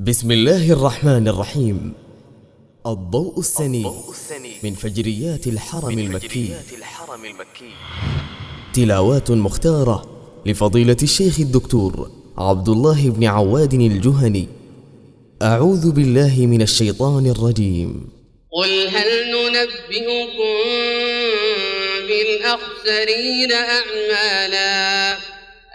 بسم الله الرحمن الرحيم. الضوء السني من فجريات الحرم المكي. الحرم المكي. تلاوات مختارة لفضيلة الشيخ الدكتور عبد الله بن عواد الجهني. أعوذ بالله من الشيطان الرجيم. قل هل ننبئكم بالأخسرين أعمالا؟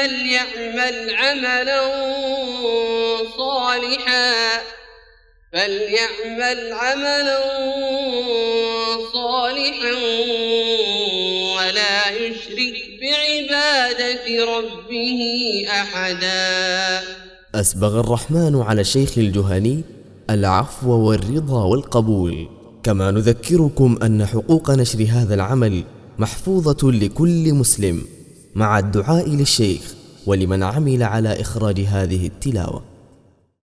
فليعمل عملا صالحا فليعمل عملا صالحا ولا يشرك بعبادة ربه أحدا. أسبغ الرحمن على الشيخ الجهني العفو والرضا والقبول. كما نذكركم أن حقوق نشر هذا العمل محفوظة لكل مسلم. مع الدعاء للشيخ ولمن عمل على إخراج هذه التلاوة.